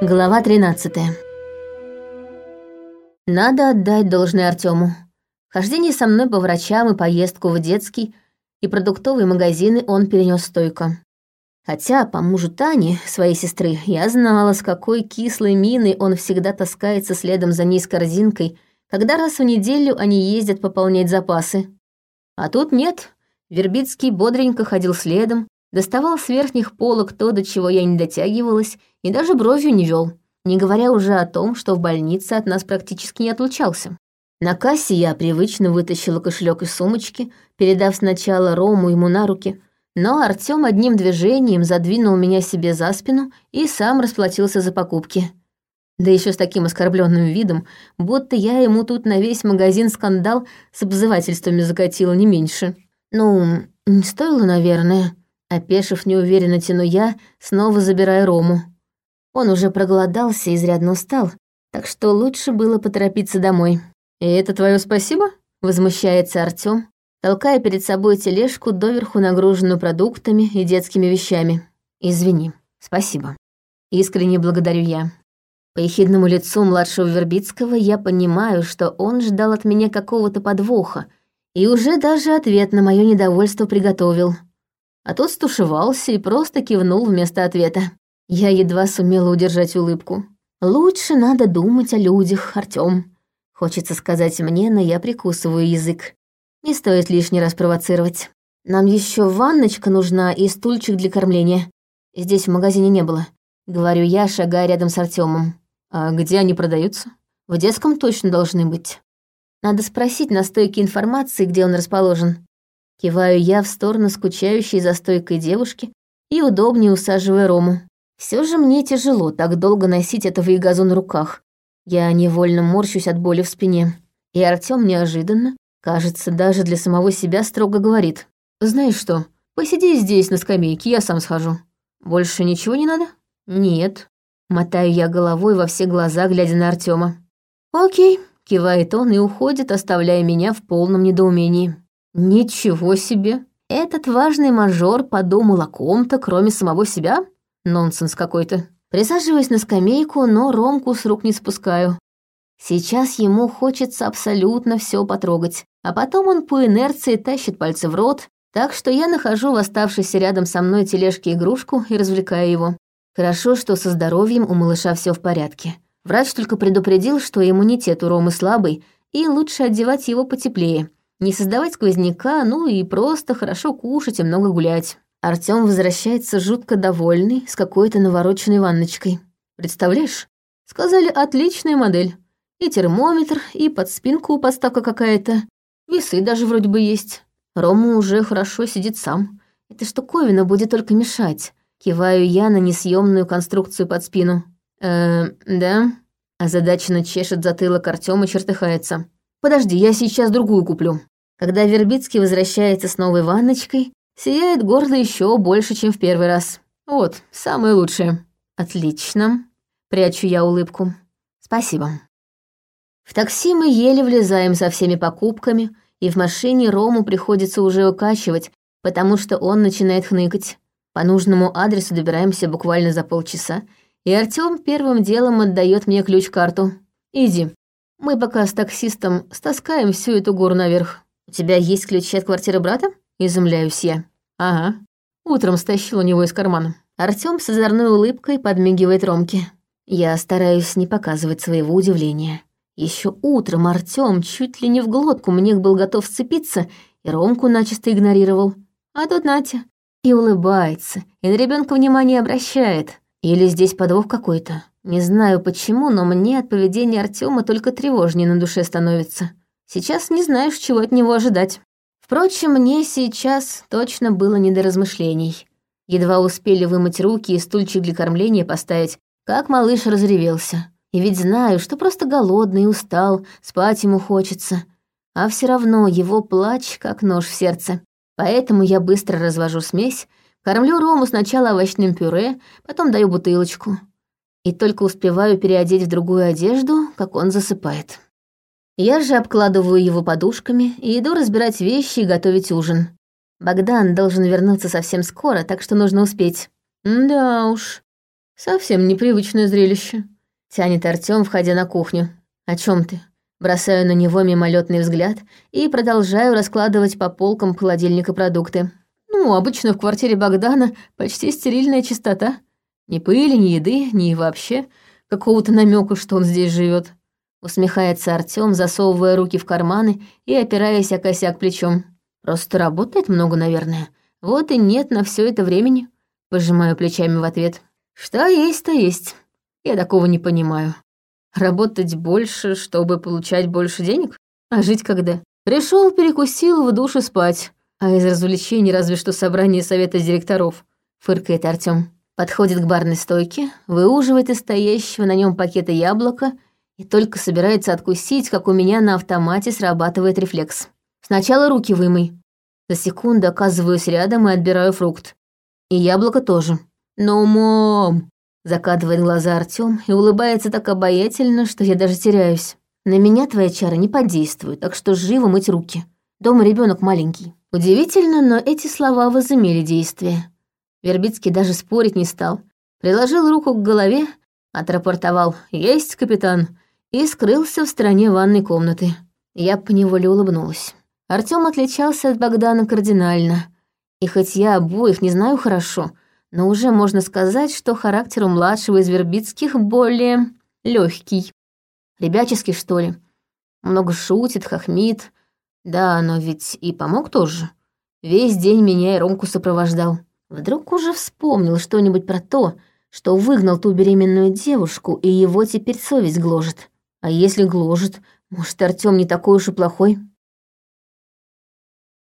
Глава 13 Надо отдать должное Артему. Хождение со мной по врачам и поездку в детский и продуктовые магазины он перенес стойко. Хотя по мужу Тани, своей сестры, я знала, с какой кислой миной он всегда таскается следом за ней с корзинкой, когда раз в неделю они ездят пополнять запасы. А тут нет. Вербицкий бодренько ходил следом, доставал с верхних полок то, до чего я не дотягивалась, и даже бровью не вел, не говоря уже о том, что в больнице от нас практически не отлучался. На кассе я привычно вытащила кошелек из сумочки, передав сначала Рому ему на руки, но Артём одним движением задвинул меня себе за спину и сам расплатился за покупки. Да еще с таким оскорбленным видом, будто я ему тут на весь магазин скандал с обзывательствами закатила не меньше. Ну, не стоило, наверное. Опешив неуверенно тяну я, снова забирая Рому. Он уже проголодался и изрядно устал, так что лучше было поторопиться домой. «И это твое спасибо?» — возмущается Артём, толкая перед собой тележку, доверху нагруженную продуктами и детскими вещами. «Извини, спасибо. Искренне благодарю я». По ехидному лицу младшего Вербицкого я понимаю, что он ждал от меня какого-то подвоха и уже даже ответ на мое недовольство приготовил. А тот стушевался и просто кивнул вместо ответа. Я едва сумела удержать улыбку. «Лучше надо думать о людях, Артём», — хочется сказать мне, но я прикусываю язык. Не стоит лишний раз провоцировать. Нам еще ванночка нужна и стульчик для кормления. Здесь в магазине не было. Говорю я, шагая рядом с Артемом. А где они продаются? В детском точно должны быть. Надо спросить на стойке информации, где он расположен. Киваю я в сторону скучающей за стойкой девушки и удобнее усаживая Рому. Все же мне тяжело так долго носить этого ягозу на руках. Я невольно морщусь от боли в спине. И Артем неожиданно, Кажется, даже для самого себя строго говорит. «Знаешь что, посиди здесь на скамейке, я сам схожу. Больше ничего не надо?» «Нет». Мотаю я головой во все глаза, глядя на Артема. «Окей», — кивает он и уходит, оставляя меня в полном недоумении. «Ничего себе! Этот важный мажор подумал о ком-то, кроме самого себя? Нонсенс какой-то». Присаживаюсь на скамейку, но Ромку с рук не спускаю. Сейчас ему хочется абсолютно все потрогать, а потом он по инерции тащит пальцы в рот, так что я нахожу в оставшейся рядом со мной тележке игрушку и развлекаю его. Хорошо, что со здоровьем у малыша все в порядке. Врач только предупредил, что иммунитет у Ромы слабый, и лучше одевать его потеплее, не создавать сквозняка, ну и просто хорошо кушать и много гулять. Артём возвращается жутко довольный, с какой-то навороченной ванночкой. Представляешь? Сказали, отличная модель. И термометр, и под спинку подставка какая-то. Весы даже вроде бы есть. Рома уже хорошо сидит сам. Эта штуковина будет только мешать. Киваю я на несъемную конструкцию под спину. Э, да. Озадаченно чешет затылок Артём и чертыхается. Подожди, я сейчас другую куплю. Когда Вербицкий возвращается с новой ванночкой, сияет горло еще больше, чем в первый раз. Вот, самое лучшее. Отлично. Прячу я улыбку. Спасибо. В такси мы еле влезаем со всеми покупками, и в машине Рому приходится уже укачивать, потому что он начинает хныкать. По нужному адресу добираемся буквально за полчаса, и Артём первым делом отдает мне ключ-карту. «Иди. Мы пока с таксистом стаскаем всю эту гору наверх. У тебя есть ключи от квартиры брата?» Изумляюсь я. «Ага. Утром стащил у него из кармана». Артём с озорной улыбкой подмигивает Ромке. Я стараюсь не показывать своего удивления. Еще утром Артём чуть ли не в глотку мне был готов сцепиться и Ромку начисто игнорировал. А тут Натя. И улыбается, и на ребенка внимание обращает. Или здесь подвох какой-то. Не знаю почему, но мне от поведения Артема только тревожнее на душе становится. Сейчас не знаешь, чего от него ожидать. Впрочем, мне сейчас точно было не до размышлений. Едва успели вымыть руки и стульчик для кормления поставить, как малыш разревелся. И ведь знаю, что просто голодный и устал, спать ему хочется. А все равно его плач как нож в сердце. Поэтому я быстро развожу смесь, кормлю Рому сначала овощным пюре, потом даю бутылочку. И только успеваю переодеть в другую одежду, как он засыпает. Я же обкладываю его подушками и иду разбирать вещи и готовить ужин. Богдан должен вернуться совсем скоро, так что нужно успеть. Да уж, Совсем непривычное зрелище. Тянет Артём, входя на кухню. О чем ты? Бросаю на него мимолетный взгляд и продолжаю раскладывать по полкам холодильника продукты. Ну, обычно в квартире Богдана почти стерильная чистота. Ни пыли, ни еды, ни вообще какого-то намека, что он здесь живет. Усмехается Артём, засовывая руки в карманы и опираясь о косяк плечом. Просто работает много, наверное. Вот и нет на все это времени. Пожимаю плечами в ответ. Что есть, то есть. Я такого не понимаю. Работать больше, чтобы получать больше денег? А жить когда? Пришел, перекусил, в душе спать. А из развлечений разве что собрание совета директоров. Фыркает Артём. Подходит к барной стойке, выуживает из стоящего на нем пакета яблоко и только собирается откусить, как у меня на автомате срабатывает рефлекс. Сначала руки вымой. За секунду оказываюсь рядом и отбираю фрукт. И яблоко тоже. «Ну, мам!» Закатывает глаза Артём и улыбается так обаятельно, что я даже теряюсь. На меня твоя чара не подействует, так что живо мыть руки. Дома ребенок маленький. Удивительно, но эти слова возымели действие. Вербицкий даже спорить не стал. Приложил руку к голове, отрапортовал «Есть, капитан!» и скрылся в стороне ванной комнаты. Я поневоле улыбнулась. Артём отличался от Богдана кардинально. И хоть я обоих не знаю хорошо, но уже можно сказать, что характер у младшего из Вербицких более легкий, Ребяческий, что ли. Много шутит, хохмит. Да, но ведь и помог тоже. Весь день меня и Ромку сопровождал. Вдруг уже вспомнил что-нибудь про то, что выгнал ту беременную девушку, и его теперь совесть гложет. А если гложет, может, Артём не такой уж и плохой?